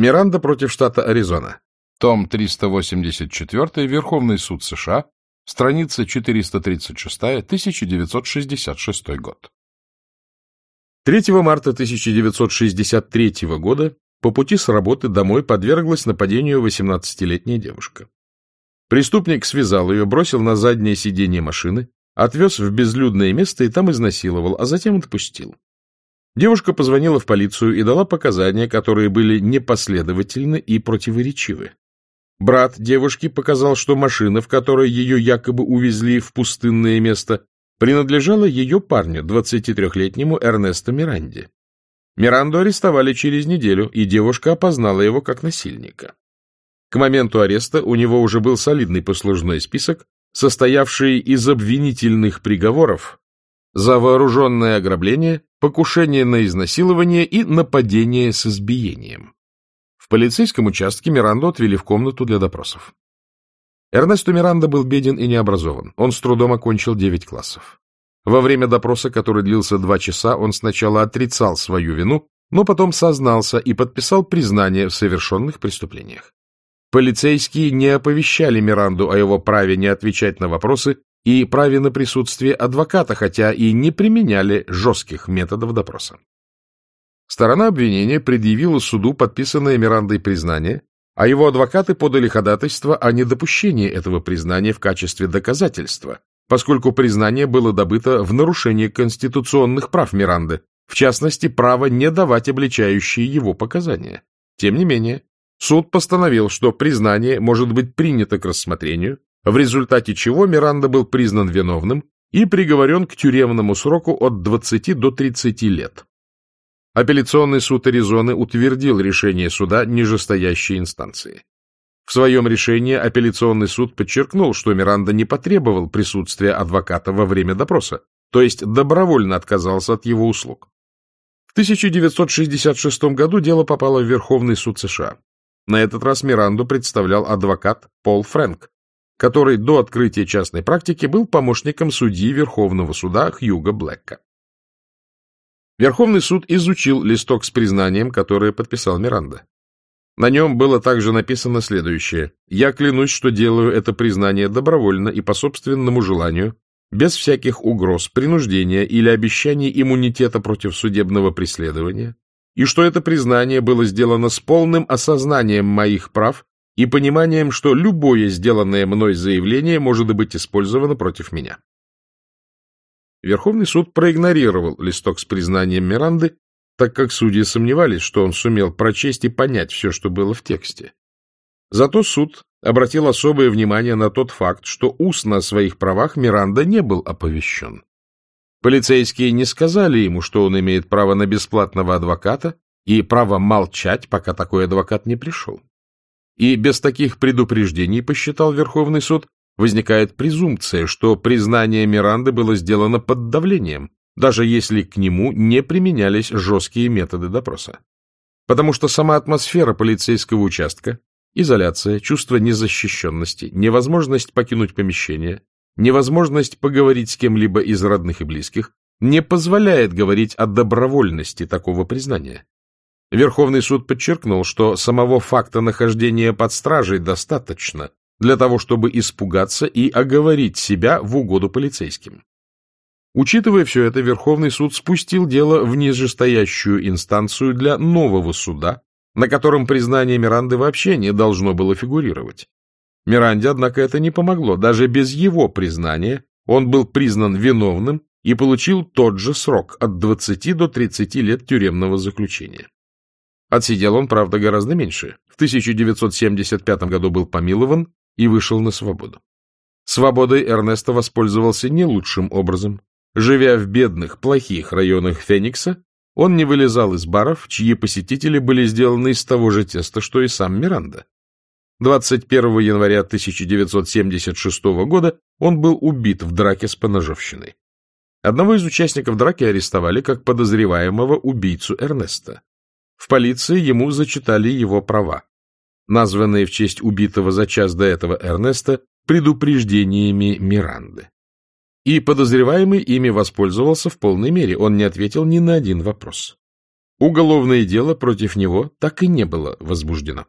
Миранда против штата Аризона. Том 384, Верховный суд США, страница 436, 1966 год. 3 марта 1963 года по пути с работы домой подверглась нападению 18-летняя девушка. Преступник связал ее, бросил на заднее сиденье машины, отвез в безлюдное место и там изнасиловал, а затем отпустил. Девушка позвонила в полицию и дала показания, которые были непоследовательны и противоречивы. Брат девушки показал, что машина, в которой ее якобы увезли в пустынное место, принадлежала ее парню, 23-летнему Эрнесто Миранде. Миранду арестовали через неделю, и девушка опознала его как насильника. К моменту ареста у него уже был солидный послужной список, состоявший из обвинительных приговоров за вооруженное ограбление, покушение на изнасилование и нападение с избиением. В полицейском участке Миранду отвели в комнату для допросов. Эрнесто Миранда был беден и необразован. Он с трудом окончил 9 классов. Во время допроса, который длился два часа, он сначала отрицал свою вину, но потом сознался и подписал признание в совершенных преступлениях. Полицейские не оповещали Миранду о его праве не отвечать на вопросы и праве на присутствие адвоката, хотя и не применяли жестких методов допроса. Сторона обвинения предъявила суду подписанное Мирандой признание, а его адвокаты подали ходатайство о недопущении этого признания в качестве доказательства, поскольку признание было добыто в нарушении конституционных прав Миранды, в частности, право не давать обличающие его показания. Тем не менее, суд постановил, что признание может быть принято к рассмотрению, в результате чего Миранда был признан виновным и приговорен к тюремному сроку от 20 до 30 лет. Апелляционный суд Аризоны утвердил решение суда нижестоящей инстанции. В своем решении апелляционный суд подчеркнул, что Миранда не потребовал присутствия адвоката во время допроса, то есть добровольно отказался от его услуг. В 1966 году дело попало в Верховный суд США. На этот раз Миранду представлял адвокат Пол Фрэнк, который до открытия частной практики был помощником судьи Верховного суда Хьюга Блэка. Верховный суд изучил листок с признанием, которое подписал Миранда. На нем было также написано следующее. «Я клянусь, что делаю это признание добровольно и по собственному желанию, без всяких угроз, принуждения или обещаний иммунитета против судебного преследования, и что это признание было сделано с полным осознанием моих прав и пониманием, что любое сделанное мной заявление может быть использовано против меня. Верховный суд проигнорировал листок с признанием Миранды, так как судьи сомневались, что он сумел прочесть и понять все, что было в тексте. Зато суд обратил особое внимание на тот факт, что устно о своих правах Миранда не был оповещен. Полицейские не сказали ему, что он имеет право на бесплатного адвоката и право молчать, пока такой адвокат не пришел. И без таких предупреждений, посчитал Верховный суд, возникает презумпция, что признание Миранды было сделано под давлением, даже если к нему не применялись жесткие методы допроса. Потому что сама атмосфера полицейского участка, изоляция, чувство незащищенности, невозможность покинуть помещение, невозможность поговорить с кем-либо из родных и близких не позволяет говорить о добровольности такого признания. Верховный суд подчеркнул, что самого факта нахождения под стражей достаточно для того, чтобы испугаться и оговорить себя в угоду полицейским. Учитывая все это, Верховный суд спустил дело в нижестоящую инстанцию для нового суда, на котором признание Миранды вообще не должно было фигурировать. Миранде, однако, это не помогло. Даже без его признания он был признан виновным и получил тот же срок от 20 до 30 лет тюремного заключения. Отсидел он, правда, гораздо меньше. В 1975 году был помилован и вышел на свободу. Свободой Эрнесто воспользовался не лучшим образом. Живя в бедных, плохих районах Феникса, он не вылезал из баров, чьи посетители были сделаны из того же теста, что и сам Миранда. 21 января 1976 года он был убит в драке с поножовщиной. Одного из участников драки арестовали как подозреваемого убийцу Эрнеста. В полиции ему зачитали его права, названные в честь убитого за час до этого Эрнеста предупреждениями Миранды. И подозреваемый ими воспользовался в полной мере, он не ответил ни на один вопрос. Уголовное дело против него так и не было возбуждено.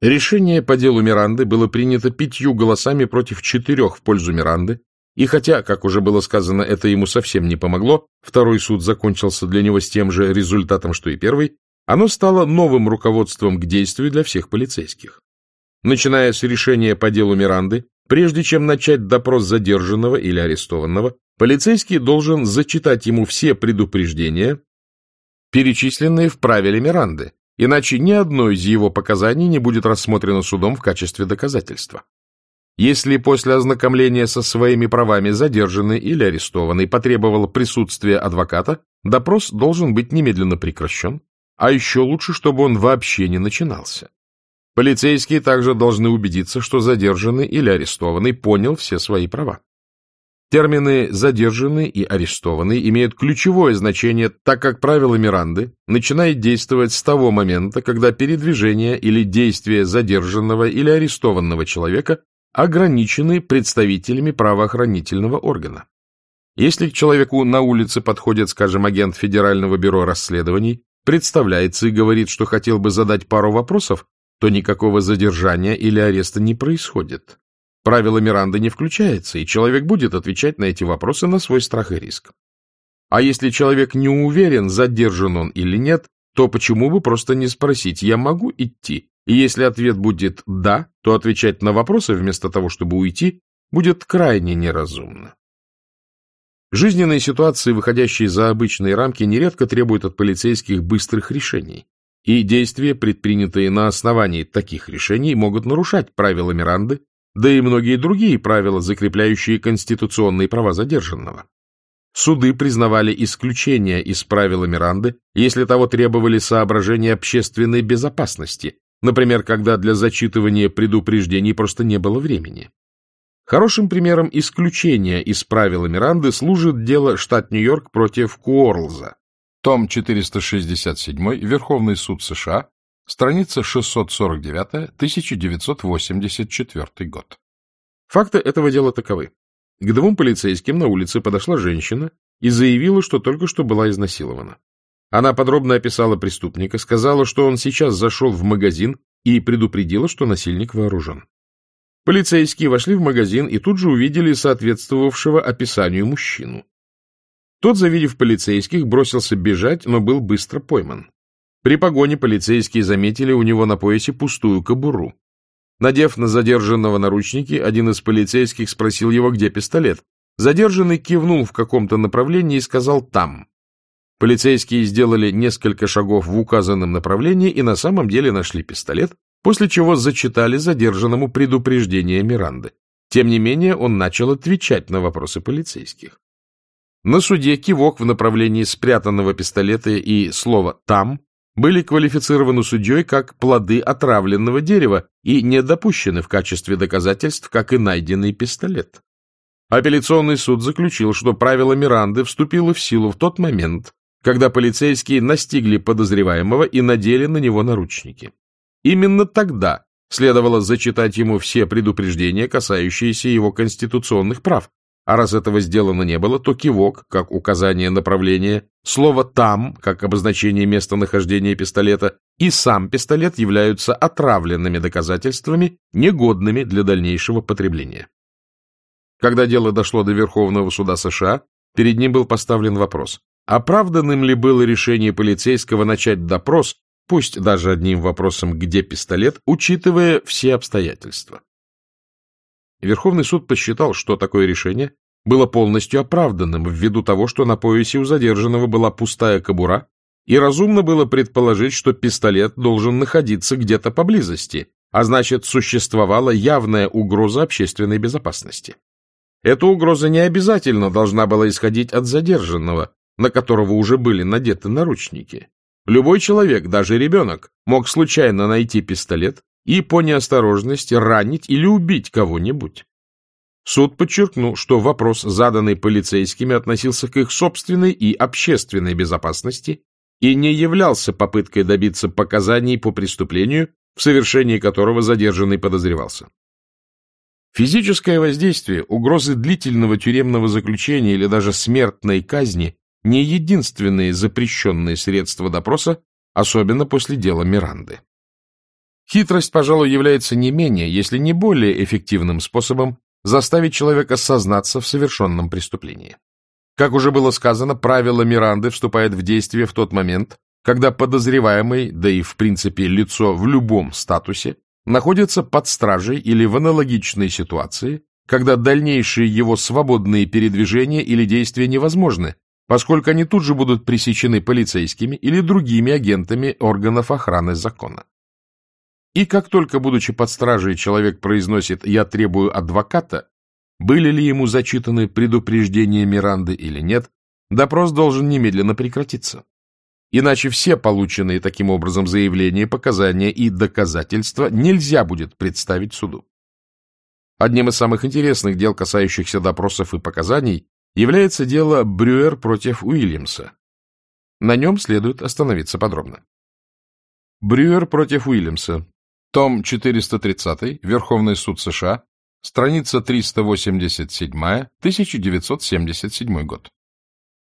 Решение по делу Миранды было принято пятью голосами против четырех в пользу Миранды, и хотя, как уже было сказано, это ему совсем не помогло, второй суд закончился для него с тем же результатом, что и первый, оно стало новым руководством к действию для всех полицейских. Начиная с решения по делу Миранды, прежде чем начать допрос задержанного или арестованного, полицейский должен зачитать ему все предупреждения, перечисленные в правиле Миранды, иначе ни одно из его показаний не будет рассмотрено судом в качестве доказательства. Если после ознакомления со своими правами задержанный или арестованный потребовал присутствия адвоката, допрос должен быть немедленно прекращен, а еще лучше, чтобы он вообще не начинался. Полицейские также должны убедиться, что задержанный или арестованный понял все свои права. Термины «задержанный» и «арестованный» имеют ключевое значение, так как правило Миранды начинает действовать с того момента, когда передвижение или действие задержанного или арестованного человека ограничены представителями правоохранительного органа. Если к человеку на улице подходит, скажем, агент Федерального бюро расследований, представляется и говорит, что хотел бы задать пару вопросов, то никакого задержания или ареста не происходит. Правило Миранды не включается, и человек будет отвечать на эти вопросы на свой страх и риск. А если человек не уверен, задержан он или нет, то почему бы просто не спросить «я могу идти?» И если ответ будет «да», то отвечать на вопросы вместо того, чтобы уйти, будет крайне неразумно. Жизненные ситуации, выходящие за обычные рамки, нередко требуют от полицейских быстрых решений, и действия, предпринятые на основании таких решений, могут нарушать правила Миранды, да и многие другие правила, закрепляющие конституционные права задержанного. Суды признавали исключения из правила Миранды, если того требовали соображения общественной безопасности, Например, когда для зачитывания предупреждений просто не было времени. Хорошим примером исключения из правила Миранды служит дело штат Нью-Йорк против Куорлза. Том 467, Верховный суд США, страница 649, 1984 год. Факты этого дела таковы. К двум полицейским на улице подошла женщина и заявила, что только что была изнасилована. Она подробно описала преступника, сказала, что он сейчас зашел в магазин и предупредила, что насильник вооружен. Полицейские вошли в магазин и тут же увидели соответствовавшего описанию мужчину. Тот, завидев полицейских, бросился бежать, но был быстро пойман. При погоне полицейские заметили у него на поясе пустую кобуру. Надев на задержанного наручники, один из полицейских спросил его, где пистолет. Задержанный кивнул в каком-то направлении и сказал «там». Полицейские сделали несколько шагов в указанном направлении и на самом деле нашли пистолет, после чего зачитали задержанному предупреждение Миранды. Тем не менее, он начал отвечать на вопросы полицейских. На суде кивок в направлении спрятанного пистолета и слово «там» были квалифицированы судьей как плоды отравленного дерева и не допущены в качестве доказательств, как и найденный пистолет. Апелляционный суд заключил, что правило Миранды вступило в силу в тот момент, когда полицейские настигли подозреваемого и надели на него наручники. Именно тогда следовало зачитать ему все предупреждения, касающиеся его конституционных прав, а раз этого сделано не было, то кивок, как указание направления, слово «там», как обозначение местонахождения пистолета, и сам пистолет являются отравленными доказательствами, негодными для дальнейшего потребления. Когда дело дошло до Верховного суда США, перед ним был поставлен вопрос, Оправданным ли было решение полицейского начать допрос, пусть даже одним вопросом «где пистолет», учитывая все обстоятельства? Верховный суд посчитал, что такое решение было полностью оправданным ввиду того, что на поясе у задержанного была пустая кобура, и разумно было предположить, что пистолет должен находиться где-то поблизости, а значит, существовала явная угроза общественной безопасности. Эта угроза не обязательно должна была исходить от задержанного, на которого уже были надеты наручники. Любой человек, даже ребенок, мог случайно найти пистолет и по неосторожности ранить или убить кого-нибудь. Суд подчеркнул, что вопрос, заданный полицейскими, относился к их собственной и общественной безопасности и не являлся попыткой добиться показаний по преступлению, в совершении которого задержанный подозревался. Физическое воздействие, угрозы длительного тюремного заключения или даже смертной казни не единственные запрещенные средства допроса, особенно после дела Миранды. Хитрость, пожалуй, является не менее, если не более эффективным способом заставить человека сознаться в совершенном преступлении. Как уже было сказано, правило Миранды вступает в действие в тот момент, когда подозреваемый, да и в принципе лицо в любом статусе, находится под стражей или в аналогичной ситуации, когда дальнейшие его свободные передвижения или действия невозможны, поскольку они тут же будут пресечены полицейскими или другими агентами органов охраны закона. И как только, будучи под стражей, человек произносит «я требую адвоката», были ли ему зачитаны предупреждения Миранды или нет, допрос должен немедленно прекратиться. Иначе все полученные таким образом заявления, показания и доказательства нельзя будет представить суду. Одним из самых интересных дел, касающихся допросов и показаний, является дело Брюер против Уильямса. На нем следует остановиться подробно. Брюер против Уильямса. Том 430, Верховный суд США, страница 387, 1977 год.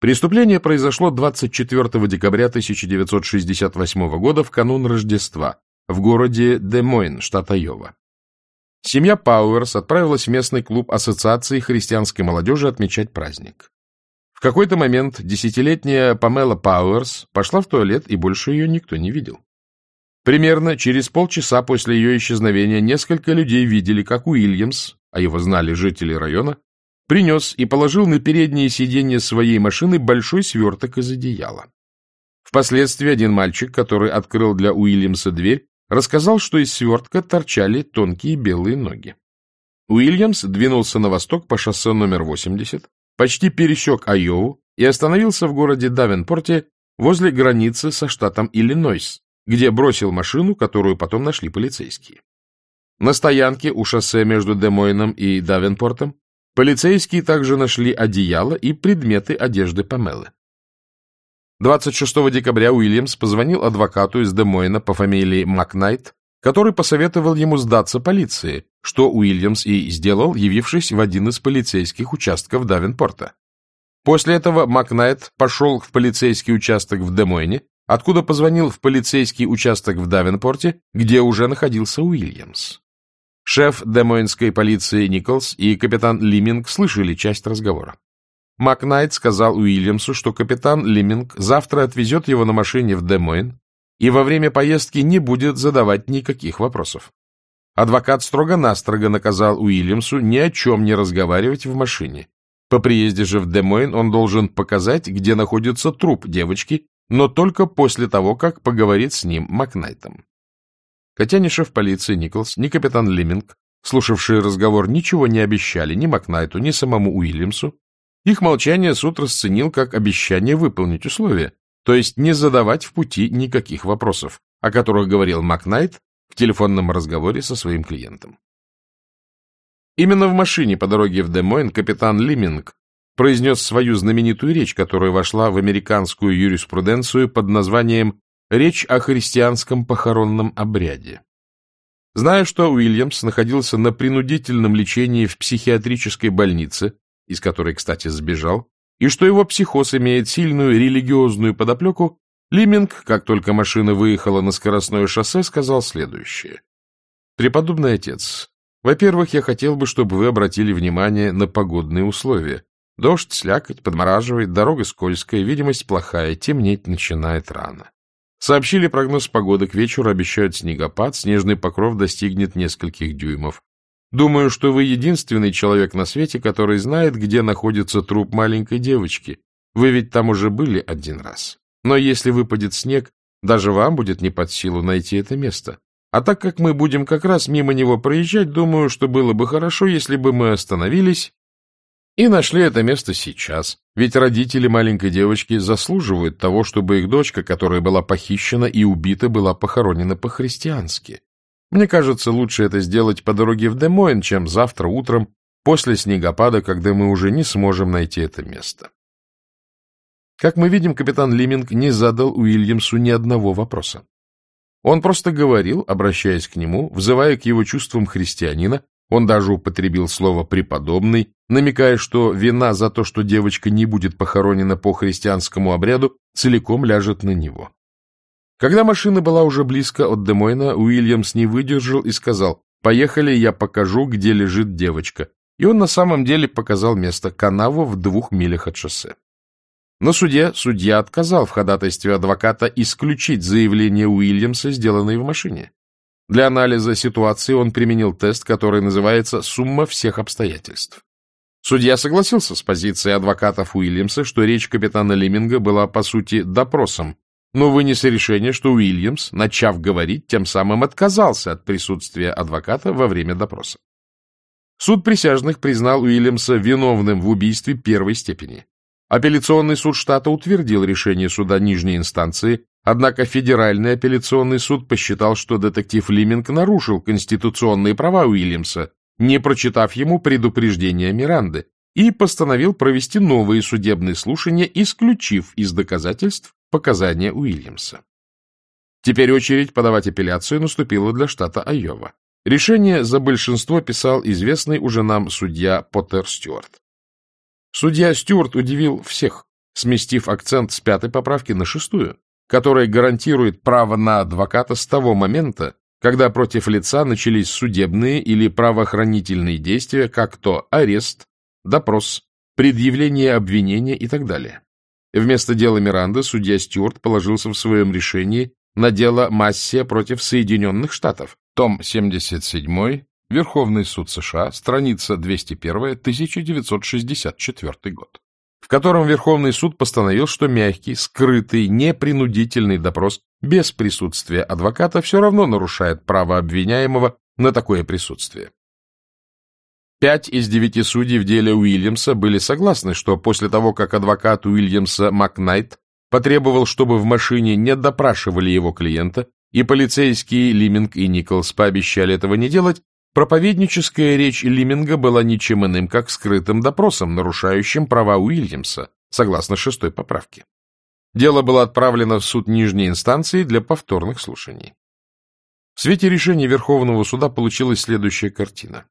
Преступление произошло 24 декабря 1968 года в канун Рождества в городе Де-Мойн, штат Айова. Семья Пауэрс отправилась в местный клуб Ассоциации христианской молодежи отмечать праздник. В какой-то момент десятилетняя Памела Пауэрс пошла в туалет, и больше ее никто не видел. Примерно через полчаса после ее исчезновения несколько людей видели, как Уильямс, а его знали жители района, принес и положил на переднее сиденье своей машины большой сверток из одеяла. Впоследствии один мальчик, который открыл для Уильямса дверь, рассказал, что из свертка торчали тонкие белые ноги. Уильямс двинулся на восток по шоссе номер 80, почти пересек Айову и остановился в городе Давенпорте возле границы со штатом Иллинойс, где бросил машину, которую потом нашли полицейские. На стоянке у шоссе между Демойном и Давенпортом полицейские также нашли одеяло и предметы одежды Памелы. 26 декабря Уильямс позвонил адвокату из Демойна по фамилии Макнайт, который посоветовал ему сдаться полиции, что Уильямс и сделал, явившись в один из полицейских участков Давенпорта. После этого Макнайт пошел в полицейский участок в Демойне, откуда позвонил в полицейский участок в Давенпорте, где уже находился Уильямс. Шеф демойнской полиции Николс и капитан Лиминг слышали часть разговора. Макнайт сказал Уильямсу, что капитан Лиминг завтра отвезет его на машине в Демойн и во время поездки не будет задавать никаких вопросов. Адвокат строго-настрого наказал Уильямсу ни о чем не разговаривать в машине. По приезде же в Демойн он должен показать, где находится труп девочки но только после того, как поговорит с ним Макнайтом. Хотя ни шеф полиции Николс, ни капитан Лиминг, слушавшие разговор, ничего не обещали ни Макнайту, ни самому Уильямсу, их молчание суд расценил как обещание выполнить условия, то есть не задавать в пути никаких вопросов, о которых говорил Макнайт в телефонном разговоре со своим клиентом. Именно в машине по дороге в Демойн капитан Лиминг произнес свою знаменитую речь, которая вошла в американскую юриспруденцию под названием «Речь о христианском похоронном обряде». Зная, что Уильямс находился на принудительном лечении в психиатрической больнице, из которой, кстати, сбежал, и что его психоз имеет сильную религиозную подоплеку, Лиминг, как только машина выехала на скоростное шоссе, сказал следующее. «Преподобный отец, во-первых, я хотел бы, чтобы вы обратили внимание на погодные условия. Дождь, слякоть, подмораживает, дорога скользкая, видимость плохая, темнеть начинает рано. Сообщили прогноз погоды, к вечеру обещают снегопад, снежный покров достигнет нескольких дюймов. Думаю, что вы единственный человек на свете, который знает, где находится труп маленькой девочки. Вы ведь там уже были один раз. Но если выпадет снег, даже вам будет не под силу найти это место. А так как мы будем как раз мимо него проезжать, думаю, что было бы хорошо, если бы мы остановились и нашли это место сейчас, ведь родители маленькой девочки заслуживают того, чтобы их дочка, которая была похищена и убита, была похоронена по-христиански. Мне кажется, лучше это сделать по дороге в Демойн, чем завтра утром, после снегопада, когда мы уже не сможем найти это место. Как мы видим, капитан Лиминг не задал Уильямсу ни одного вопроса. Он просто говорил, обращаясь к нему, взывая к его чувствам христианина, Он даже употребил слово «преподобный», намекая, что вина за то, что девочка не будет похоронена по христианскому обряду, целиком ляжет на него. Когда машина была уже близко от Демойна, Уильямс не выдержал и сказал, «Поехали, я покажу, где лежит девочка». И он на самом деле показал место канаву в двух милях от шоссе. На суде судья отказал в ходатайстве адвоката исключить заявление Уильямса, сделанное в машине. Для анализа ситуации он применил тест, который называется «сумма всех обстоятельств». Судья согласился с позицией адвокатов Уильямса, что речь капитана Лиминга была, по сути, допросом, но вынес решение, что Уильямс, начав говорить, тем самым отказался от присутствия адвоката во время допроса. Суд присяжных признал Уильямса виновным в убийстве первой степени. Апелляционный суд штата утвердил решение суда нижней инстанции, однако Федеральный апелляционный суд посчитал, что детектив Лиминг нарушил конституционные права Уильямса, не прочитав ему предупреждения Миранды, и постановил провести новые судебные слушания, исключив из доказательств показания Уильямса. Теперь очередь подавать апелляцию наступила для штата Айова. Решение за большинство писал известный уже нам судья Поттер Стюарт. Судья Стюарт удивил всех, сместив акцент с пятой поправки на шестую, которая гарантирует право на адвоката с того момента, когда против лица начались судебные или правоохранительные действия, как то арест, допрос, предъявление обвинения и так далее. Вместо дела Миранды судья Стюарт положился в своем решении на дело Массия против Соединенных Штатов, том 77, Верховный суд США, страница 201, 1964 год, в котором Верховный суд постановил, что мягкий, скрытый, непринудительный допрос без присутствия адвоката все равно нарушает право обвиняемого на такое присутствие. Пять из девяти судей в деле Уильямса были согласны, что после того, как адвокат Уильямса Макнайт потребовал, чтобы в машине не допрашивали его клиента, и полицейские Лиминг и Николс пообещали этого не делать, проповедническая речь Лиминга была ничем иным, как скрытым допросом, нарушающим права Уильямса, согласно шестой поправке. Дело было отправлено в суд нижней инстанции для повторных слушаний. В свете решения Верховного суда получилась следующая картина.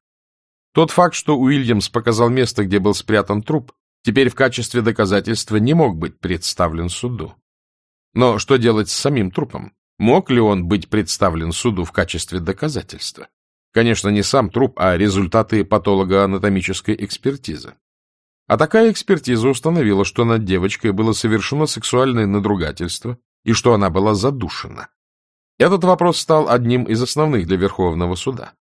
Тот факт, что Уильямс показал место, где был спрятан труп, теперь в качестве доказательства не мог быть представлен суду. Но что делать с самим трупом? Мог ли он быть представлен суду в качестве доказательства? Конечно, не сам труп, а результаты патологоанатомической экспертизы. А такая экспертиза установила, что над девочкой было совершено сексуальное надругательство и что она была задушена. Этот вопрос стал одним из основных для Верховного суда.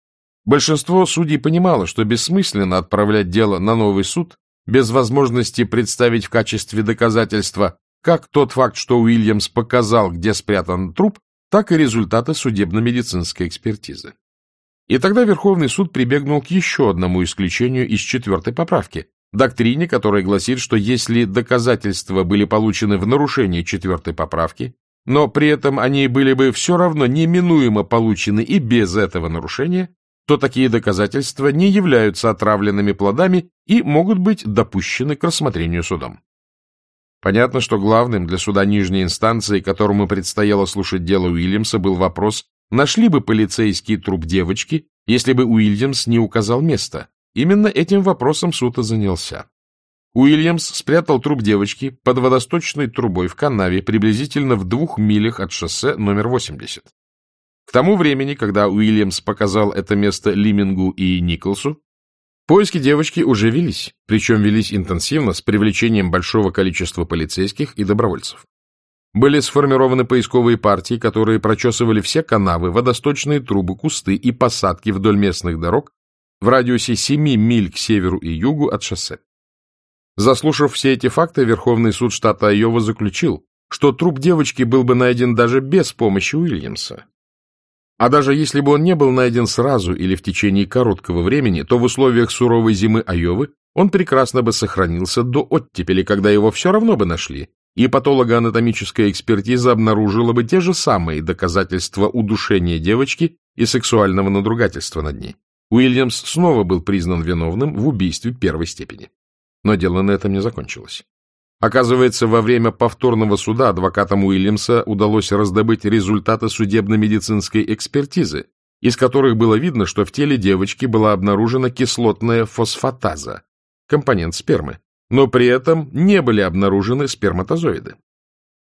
Большинство судей понимало, что бессмысленно отправлять дело на новый суд без возможности представить в качестве доказательства как тот факт, что Уильямс показал, где спрятан труп, так и результаты судебно-медицинской экспертизы. И тогда Верховный суд прибегнул к еще одному исключению из четвертой поправки, доктрине, которая гласит, что если доказательства были получены в нарушении четвертой поправки, но при этом они были бы все равно неминуемо получены и без этого нарушения, то такие доказательства не являются отравленными плодами и могут быть допущены к рассмотрению судом. Понятно, что главным для суда нижней инстанции, которому предстояло слушать дело Уильямса, был вопрос, нашли бы полицейский труп девочки, если бы Уильямс не указал место. Именно этим вопросом суд и занялся. Уильямс спрятал труп девочки под водосточной трубой в канаве приблизительно в двух милях от шоссе номер 80. К тому времени, когда Уильямс показал это место Лимингу и Николсу, поиски девочки уже велись, причем велись интенсивно с привлечением большого количества полицейских и добровольцев. Были сформированы поисковые партии, которые прочесывали все канавы, водосточные трубы, кусты и посадки вдоль местных дорог в радиусе 7 миль к северу и югу от шоссе. Заслушав все эти факты, Верховный суд штата Айова заключил, что труп девочки был бы найден даже без помощи Уильямса, а даже если бы он не был найден сразу или в течение короткого времени, то в условиях суровой зимы Айовы он прекрасно бы сохранился до оттепели, когда его все равно бы нашли, и патологоанатомическая экспертиза обнаружила бы те же самые доказательства удушения девочки и сексуального надругательства над ней. Уильямс снова был признан виновным в убийстве первой степени. Но дело на этом не закончилось. Оказывается, во время повторного суда адвокатам Уильямса удалось раздобыть результаты судебно-медицинской экспертизы, из которых было видно, что в теле девочки была обнаружена кислотная фосфатаза, компонент спермы, но при этом не были обнаружены сперматозоиды.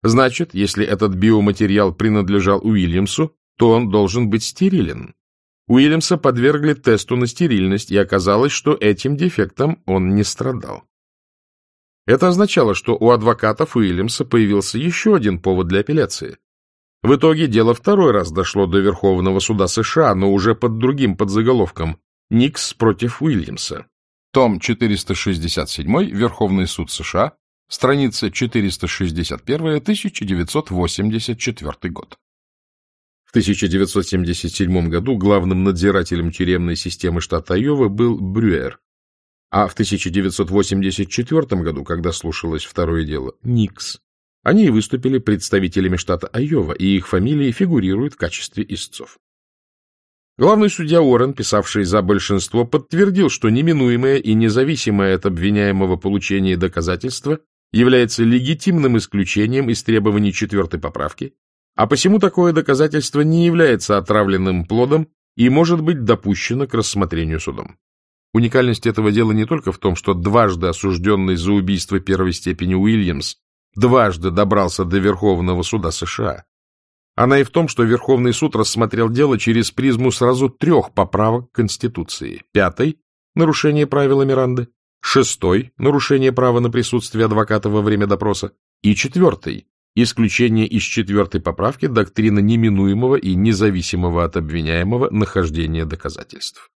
Значит, если этот биоматериал принадлежал Уильямсу, то он должен быть стерилен. Уильямса подвергли тесту на стерильность, и оказалось, что этим дефектом он не страдал. Это означало, что у адвокатов Уильямса появился еще один повод для апелляции. В итоге дело второй раз дошло до Верховного суда США, но уже под другим подзаголовком «Никс против Уильямса». Том 467, Верховный суд США, страница 461, 1984 год. В 1977 году главным надзирателем тюремной системы штата Айова был Брюер, а в 1984 году, когда слушалось второе дело, Никс. Они и выступили представителями штата Айова, и их фамилии фигурируют в качестве истцов. Главный судья Уоррен, писавший за большинство, подтвердил, что неминуемое и независимое от обвиняемого получение доказательства является легитимным исключением из требований четвертой поправки а посему такое доказательство не является отравленным плодом и может быть допущено к рассмотрению судом. Уникальность этого дела не только в том, что дважды осужденный за убийство первой степени Уильямс дважды добрался до Верховного суда США. Она и в том, что Верховный суд рассмотрел дело через призму сразу трех поправок Конституции. Пятой – нарушение правила Миранды, шестой – нарушение права на присутствие адвоката во время допроса, и четвертой Исключение из четвертой поправки доктрина неминуемого и независимого от обвиняемого нахождения доказательств.